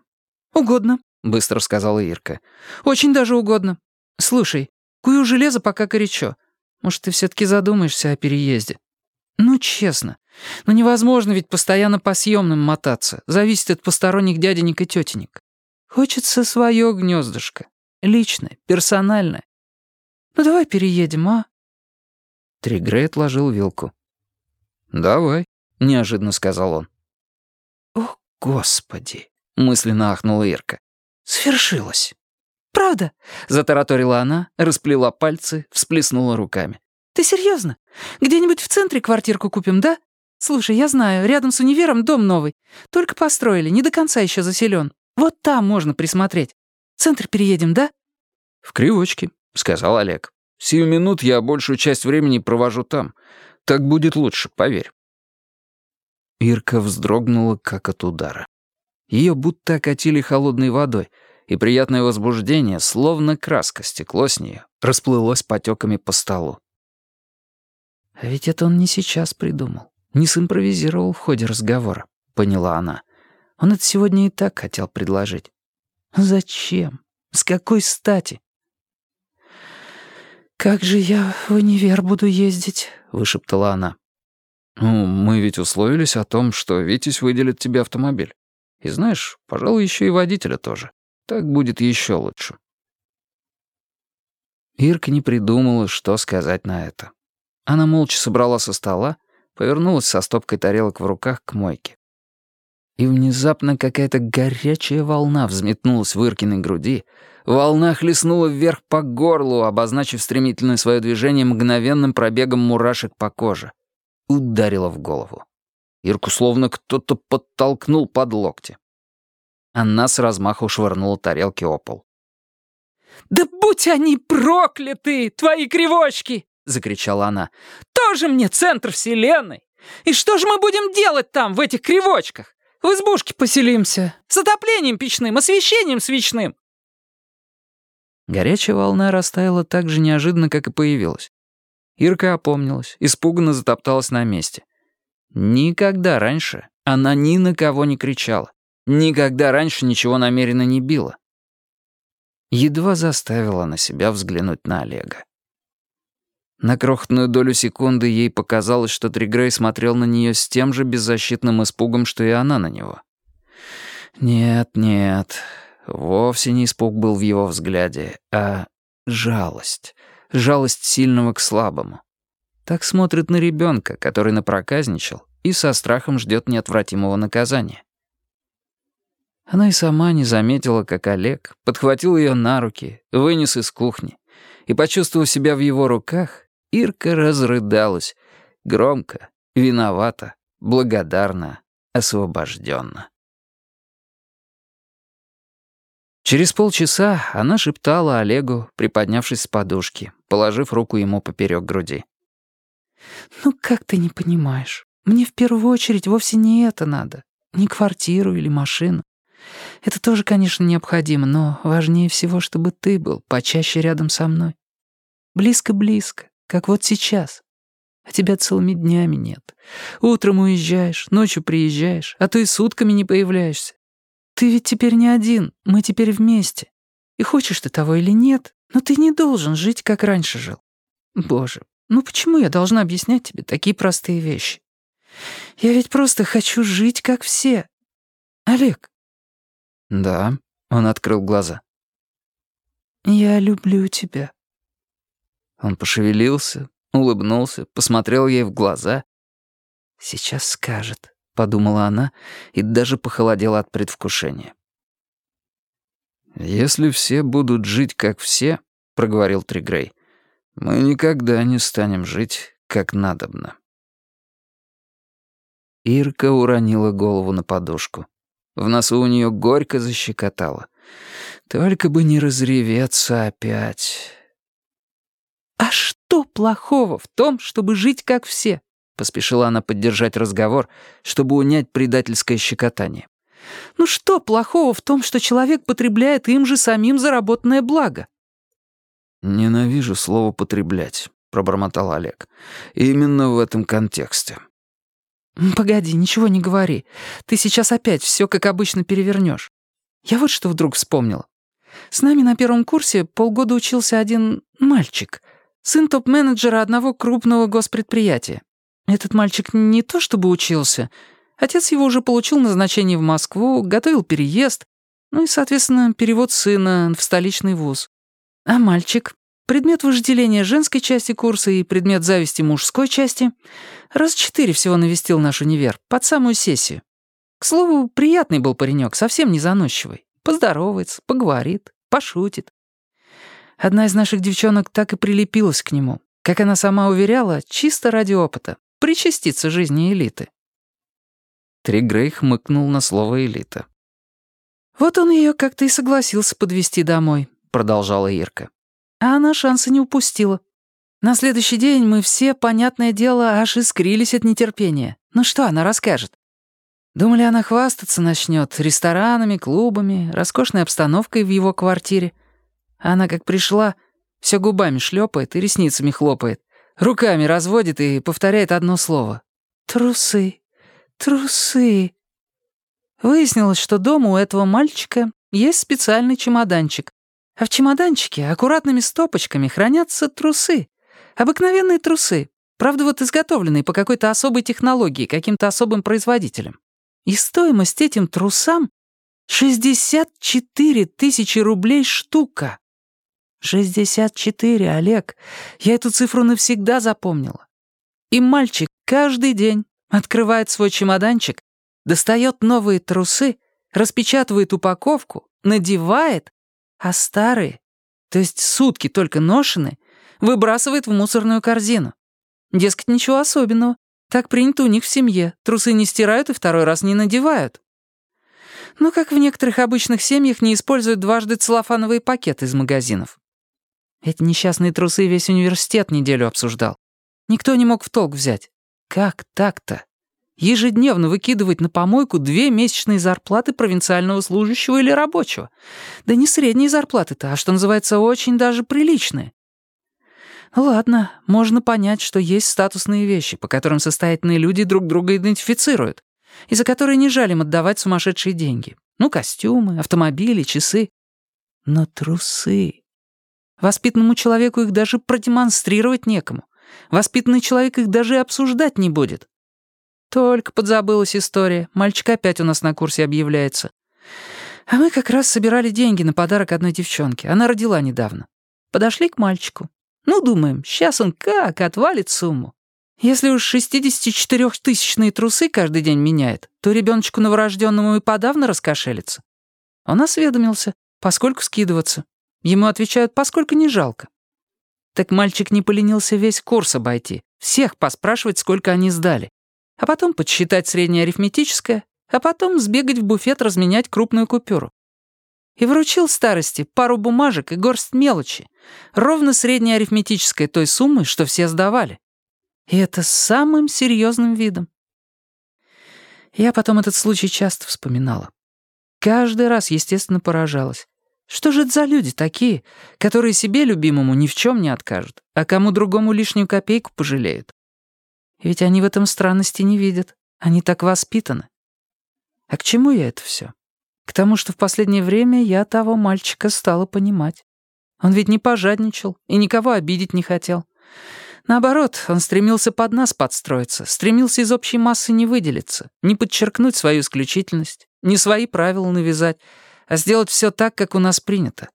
«Угодно», — быстро сказала Ирка. «Очень даже угодно. Слушай, кую железо пока горячо. Может, ты все-таки задумаешься о переезде? Ну, честно. Ну, невозможно ведь постоянно по съемным мотаться. Зависит от посторонних дяденек и тетенек. Хочется свое гнездышко. Личное, персональное. Ну, давай переедем, а?» Тригрей отложил вилку. «Давай», — неожиданно сказал он. «О, Господи!» — мысленно ахнула Ирка. «Свершилось!» «Правда?» — затараторила она, расплела пальцы, всплеснула руками. «Ты серьезно? Где-нибудь в центре квартирку купим, да? Слушай, я знаю, рядом с универом дом новый. Только построили, не до конца еще заселен. Вот там можно присмотреть. Центр переедем, да?» «В Кривочке», — сказал Олег. «Сию минут я большую часть времени провожу там. Так будет лучше, поверь». Ирка вздрогнула, как от удара. Ее будто окатили холодной водой — и приятное возбуждение, словно краска, стекло с нее, расплылось потеками по столу. «А ведь это он не сейчас придумал, не симпровизировал в ходе разговора», — поняла она. «Он это сегодня и так хотел предложить. Зачем? С какой стати?» «Как же я в универ буду ездить?» — вышептала она. «Ну, мы ведь условились о том, что Витязь выделит тебе автомобиль. И знаешь, пожалуй, еще и водителя тоже. Так будет еще лучше. Ирка не придумала, что сказать на это. Она молча собрала со стола, повернулась со стопкой тарелок в руках к мойке. И внезапно какая-то горячая волна взметнулась в Иркиной груди, волна хлестнула вверх по горлу, обозначив стремительное свое движение мгновенным пробегом мурашек по коже. Ударила в голову. Ирку словно кто-то подтолкнул под локти. Она с размаху швырнула тарелки о пол. «Да будь они прокляты, твои кривочки!» — закричала она. «Тоже мне центр вселенной! И что же мы будем делать там, в этих кривочках? В избушке поселимся, с отоплением печным, освещением свечным!» Горячая волна растаяла так же неожиданно, как и появилась. Ирка опомнилась, испуганно затопталась на месте. Никогда раньше она ни на кого не кричала. Никогда раньше ничего намеренно не била. Едва заставила на себя взглянуть на Олега. На крохотную долю секунды ей показалось, что Тригрей смотрел на нее с тем же беззащитным испугом, что и она на него. Нет, нет, вовсе не испуг был в его взгляде, а жалость. Жалость сильного к слабому. Так смотрит на ребенка, который напроказничал и со страхом ждет неотвратимого наказания. Она и сама не заметила, как Олег подхватил ее на руки, вынес из кухни. И, почувствовав себя в его руках, Ирка разрыдалась. Громко, виновата, благодарна, освобожденно. Через полчаса она шептала Олегу, приподнявшись с подушки, положив руку ему поперек груди. «Ну как ты не понимаешь? Мне в первую очередь вовсе не это надо. Не квартиру или машину. Это тоже, конечно, необходимо, но важнее всего, чтобы ты был почаще рядом со мной. Близко-близко, как вот сейчас. А тебя целыми днями нет. Утром уезжаешь, ночью приезжаешь, а то и сутками не появляешься. Ты ведь теперь не один, мы теперь вместе. И хочешь ты того или нет, но ты не должен жить, как раньше жил. Боже, ну почему я должна объяснять тебе такие простые вещи? Я ведь просто хочу жить, как все. Олег, «Да», — он открыл глаза. «Я люблю тебя». Он пошевелился, улыбнулся, посмотрел ей в глаза. «Сейчас скажет», — подумала она и даже похолодела от предвкушения. «Если все будут жить как все», — проговорил Тригрей, «мы никогда не станем жить как надобно». Ирка уронила голову на подушку. В носу у нее горько защекотало. Только бы не разреветься опять. «А что?» плохого в том, чтобы жить как все?» Поспешила она поддержать разговор, чтобы унять предательское щекотание. «Ну что плохого в том, что человек потребляет им же самим заработанное благо?» «Ненавижу слово «потреблять», — пробормотал Олег. «Именно в этом контексте». «Погоди, ничего не говори. Ты сейчас опять все как обычно перевернешь. Я вот что вдруг вспомнила. С нами на первом курсе полгода учился один мальчик, сын топ-менеджера одного крупного госпредприятия. Этот мальчик не то чтобы учился. Отец его уже получил назначение в Москву, готовил переезд, ну и, соответственно, перевод сына в столичный вуз. А мальчик, предмет вожделения женской части курса и предмет зависти мужской части, раз четыре всего навестил наш универ, под самую сессию. К слову, приятный был паренек, совсем не заносчивый. Поздоровается, поговорит, пошутит. Одна из наших девчонок так и прилепилась к нему. Как она сама уверяла, чисто ради опыта причаститься жизни элиты. Тригрей хмыкнул на слово «элита». «Вот он ее как-то и согласился подвести домой», — продолжала Ирка. А она шанса не упустила. На следующий день мы все, понятное дело, аж искрились от нетерпения. Ну что она расскажет? Думали, она хвастаться начнет ресторанами, клубами, роскошной обстановкой в его квартире. Она как пришла, все губами шлепает и ресницами хлопает. Руками разводит и повторяет одно слово. «Трусы, трусы». Выяснилось, что дома у этого мальчика есть специальный чемоданчик. А в чемоданчике аккуратными стопочками хранятся трусы. Обыкновенные трусы. Правда, вот изготовленные по какой-то особой технологии, каким-то особым производителем. И стоимость этим трусам — 64 тысячи рублей штука. «Шестьдесят четыре, Олег. Я эту цифру навсегда запомнила. И мальчик каждый день открывает свой чемоданчик, достает новые трусы, распечатывает упаковку, надевает, а старые, то есть сутки только ношены, выбрасывает в мусорную корзину. Дескать, ничего особенного. Так принято у них в семье. Трусы не стирают и второй раз не надевают. Ну, как в некоторых обычных семьях не используют дважды целлофановые пакеты из магазинов. Эти несчастные трусы весь университет неделю обсуждал. Никто не мог в толк взять. Как так-то? Ежедневно выкидывать на помойку две месячные зарплаты провинциального служащего или рабочего. Да не средние зарплаты-то, а что называется, очень даже приличные. Ладно, можно понять, что есть статусные вещи, по которым состоятельные люди друг друга идентифицируют, и за которые не жаль отдавать сумасшедшие деньги. Ну, костюмы, автомобили, часы. Но трусы... Воспитанному человеку их даже продемонстрировать некому. Воспитанный человек их даже и обсуждать не будет. Только подзабылась история. Мальчик опять у нас на курсе объявляется. А мы как раз собирали деньги на подарок одной девчонке. Она родила недавно. Подошли к мальчику. Ну, думаем, сейчас он как отвалит сумму. Если уж 64-тысячные трусы каждый день меняет, то ребеночку новорожденному и подавно раскошелится. Он осведомился, поскольку скидываться. Ему отвечают, поскольку не жалко. Так мальчик не поленился весь курс обойти, всех поспрашивать, сколько они сдали. А потом подсчитать среднее арифметическое, а потом сбегать в буфет разменять крупную купюру. И вручил старости пару бумажек и горсть мелочи, ровно среднее арифметическое той суммы, что все сдавали. И это с самым серьезным видом. Я потом этот случай часто вспоминала. Каждый раз, естественно, поражалась. Что же это за люди такие, которые себе любимому ни в чем не откажут, а кому другому лишнюю копейку пожалеют? Ведь они в этом странности не видят. Они так воспитаны. А к чему я это все? К тому, что в последнее время я того мальчика стала понимать. Он ведь не пожадничал и никого обидеть не хотел. Наоборот, он стремился под нас подстроиться, стремился из общей массы не выделиться, не подчеркнуть свою исключительность, не свои правила навязать, а сделать все так, как у нас принято.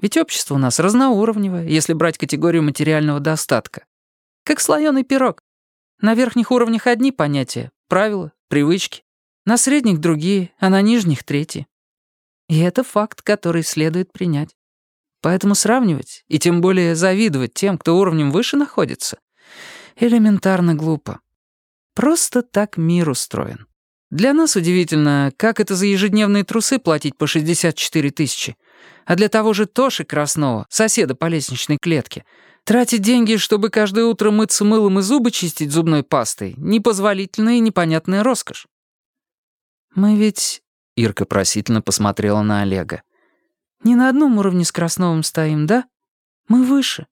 Ведь общество у нас разноуровневое, если брать категорию материального достатка. Как слоеный пирог. На верхних уровнях одни понятия, правила, привычки. На средних другие, а на нижних третьи. И это факт, который следует принять. Поэтому сравнивать, и тем более завидовать тем, кто уровнем выше находится, элементарно глупо. Просто так мир устроен. Для нас удивительно, как это за ежедневные трусы платить по 64 тысячи, А для того же Тоши Краснова, соседа по лестничной клетке, тратить деньги, чтобы каждое утро мыться мылом и зубы чистить зубной пастой, непозволительная и непонятная роскошь. «Мы ведь...» — Ирка просительно посмотрела на Олега. «Не на одном уровне с Красновым стоим, да? Мы выше.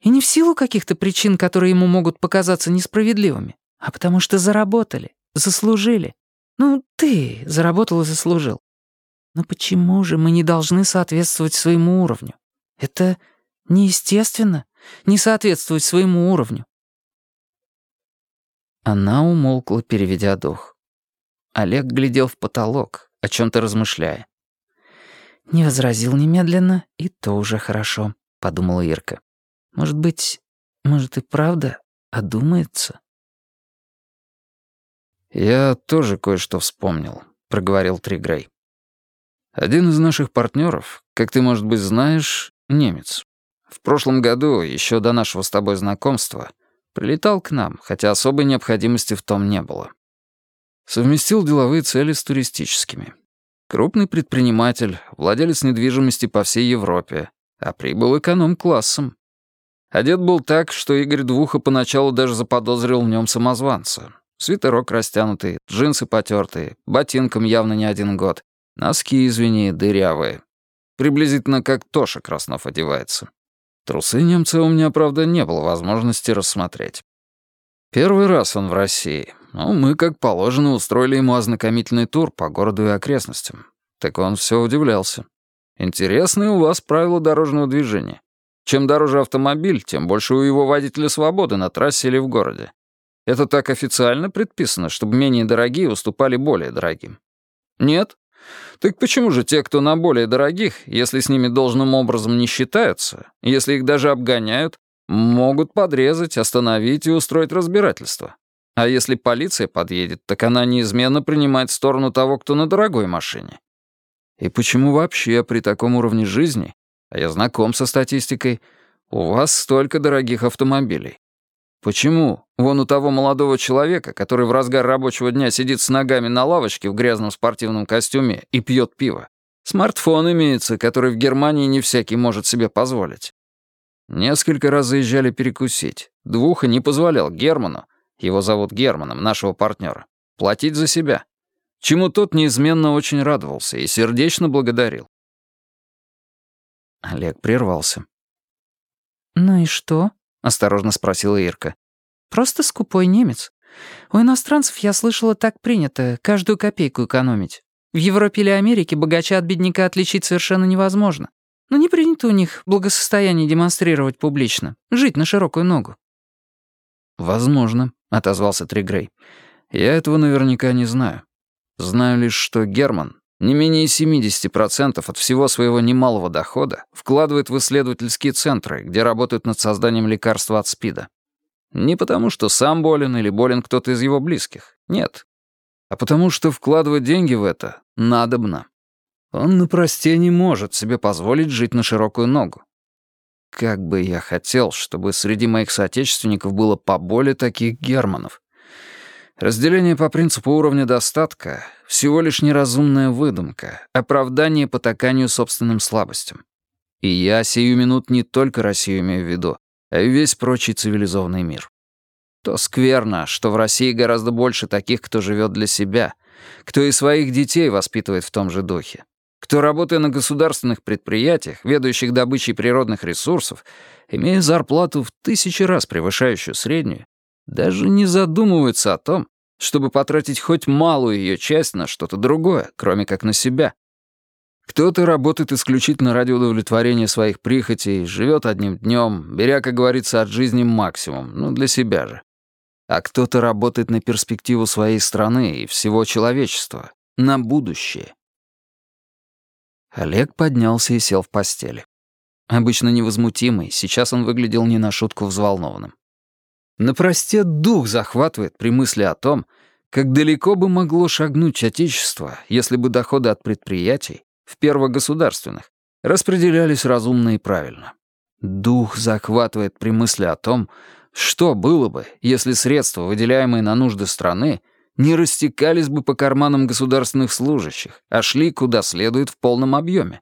И не в силу каких-то причин, которые ему могут показаться несправедливыми, а потому что заработали, заслужили. Ну, ты заработал и заслужил. Но почему же мы не должны соответствовать своему уровню? Это неестественно, не соответствовать своему уровню. Она умолкла, переведя дух. Олег глядел в потолок, о чем-то размышляя. «Не возразил немедленно, и то уже хорошо», — подумала Ирка. «Может быть, может и правда одумается?» «Я тоже кое-что вспомнил», — проговорил Тригрей. «Один из наших партнеров, как ты, может быть, знаешь, немец. В прошлом году, еще до нашего с тобой знакомства, прилетал к нам, хотя особой необходимости в том не было. Совместил деловые цели с туристическими. Крупный предприниматель, владелец недвижимости по всей Европе, а прибыл эконом-классом. Одет был так, что Игорь Двуха поначалу даже заподозрил в нем самозванца. Свитерок растянутый, джинсы потертые, ботинкам явно не один год, носки, извини, дырявые. Приблизительно как Тоша Краснов одевается. Трусы немца у меня, правда, не было возможности рассмотреть. Первый раз он в России. Ну, мы, как положено, устроили ему ознакомительный тур по городу и окрестностям. Так он все удивлялся. Интересные у вас правила дорожного движения. Чем дороже автомобиль, тем больше у его водителя свободы на трассе или в городе. Это так официально предписано, чтобы менее дорогие уступали более дорогим. Нет? Так почему же те, кто на более дорогих, если с ними должным образом не считаются, если их даже обгоняют, Могут подрезать, остановить и устроить разбирательство. А если полиция подъедет, так она неизменно принимает сторону того, кто на дорогой машине. И почему вообще при таком уровне жизни, а я знаком со статистикой, у вас столько дорогих автомобилей? Почему вон у того молодого человека, который в разгар рабочего дня сидит с ногами на лавочке в грязном спортивном костюме и пьет пиво, смартфон имеется, который в Германии не всякий может себе позволить? Несколько раз заезжали перекусить. Двуха не позволял Герману, его зовут Германом, нашего партнера, платить за себя. Чему тот неизменно очень радовался и сердечно благодарил. Олег прервался. «Ну и что?» — осторожно спросила Ирка. «Просто скупой немец. У иностранцев, я слышала, так принято, каждую копейку экономить. В Европе или Америке богача от бедняка отличить совершенно невозможно. Но не принято у них благосостояние демонстрировать публично, жить на широкую ногу». «Возможно», — отозвался Тригрей. «Я этого наверняка не знаю. Знаю лишь, что Герман не менее 70% от всего своего немалого дохода вкладывает в исследовательские центры, где работают над созданием лекарства от СПИДа. Не потому, что сам болен или болен кто-то из его близких. Нет. А потому, что вкладывать деньги в это надобно. Он на просте не может себе позволить жить на широкую ногу. Как бы я хотел, чтобы среди моих соотечественников было поболее таких германов. Разделение по принципу уровня достатка — всего лишь неразумная выдумка, оправдание потаканию собственным слабостям. И я сию минут не только Россию имею в виду, а и весь прочий цивилизованный мир. То скверно, что в России гораздо больше таких, кто живет для себя, кто и своих детей воспитывает в том же духе кто, работая на государственных предприятиях, ведущих добычей природных ресурсов, имея зарплату в тысячи раз превышающую среднюю, даже не задумывается о том, чтобы потратить хоть малую ее часть на что-то другое, кроме как на себя. Кто-то работает исключительно ради удовлетворения своих прихотей, живет одним днем, беря, как говорится, от жизни максимум, ну, для себя же. А кто-то работает на перспективу своей страны и всего человечества, на будущее. Олег поднялся и сел в постели. Обычно невозмутимый, сейчас он выглядел не на шутку взволнованным. На просте дух захватывает при мысли о том, как далеко бы могло шагнуть Отечество, если бы доходы от предприятий, в первогосударственных, распределялись разумно и правильно. Дух захватывает при мысли о том, что было бы, если средства, выделяемые на нужды страны, не растекались бы по карманам государственных служащих, а шли куда следует в полном объеме.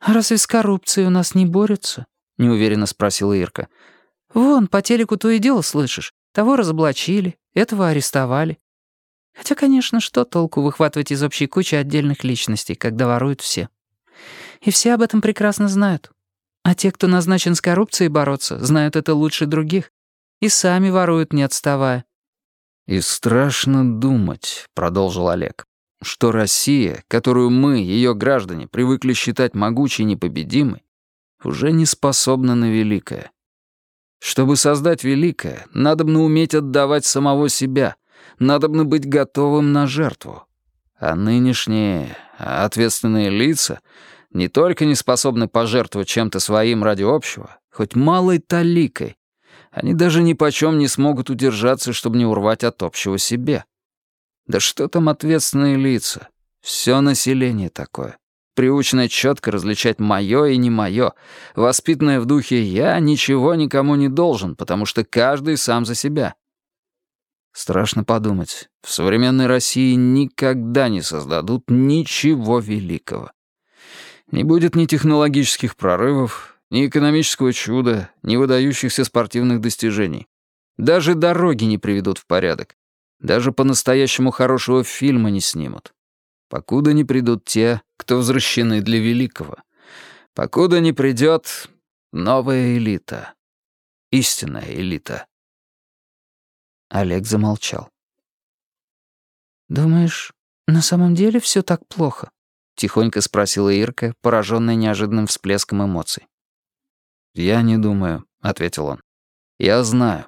«А разве с коррупцией у нас не борются?» — неуверенно спросила Ирка. «Вон, по телеку то и дело слышишь. Того разоблачили, этого арестовали. Хотя, конечно, что толку выхватывать из общей кучи отдельных личностей, когда воруют все? И все об этом прекрасно знают. А те, кто назначен с коррупцией бороться, знают это лучше других. И сами воруют, не отставая. «И страшно думать», — продолжил Олег, «что Россия, которую мы, ее граждане, привыкли считать могучей и непобедимой, уже не способна на великое. Чтобы создать великое, надо бы уметь отдавать самого себя, надо бы быть готовым на жертву. А нынешние ответственные лица не только не способны пожертвовать чем-то своим ради общего, хоть малой таликой, они даже ни почем не смогут удержаться, чтобы не урвать от общего себе. Да что там ответственные лица? Все население такое приученная четко различать мое и не мое, воспитанная в духе «я ничего никому не должен, потому что каждый сам за себя». Страшно подумать, в современной России никогда не создадут ничего великого. Не будет ни технологических прорывов, ни экономического чуда, ни выдающихся спортивных достижений. Даже дороги не приведут в порядок. Даже по-настоящему хорошего фильма не снимут покуда не придут те, кто возвращены для великого, покуда не придет новая элита, истинная элита. Олег замолчал. «Думаешь, на самом деле все так плохо?» — тихонько спросила Ирка, пораженная неожиданным всплеском эмоций. «Я не думаю», — ответил он. «Я знаю».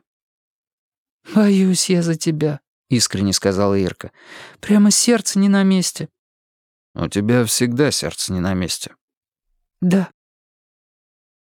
«Боюсь я за тебя», искренне сказала Ирка. «Прямо сердце не на месте». «У тебя всегда сердце не на месте». «Да,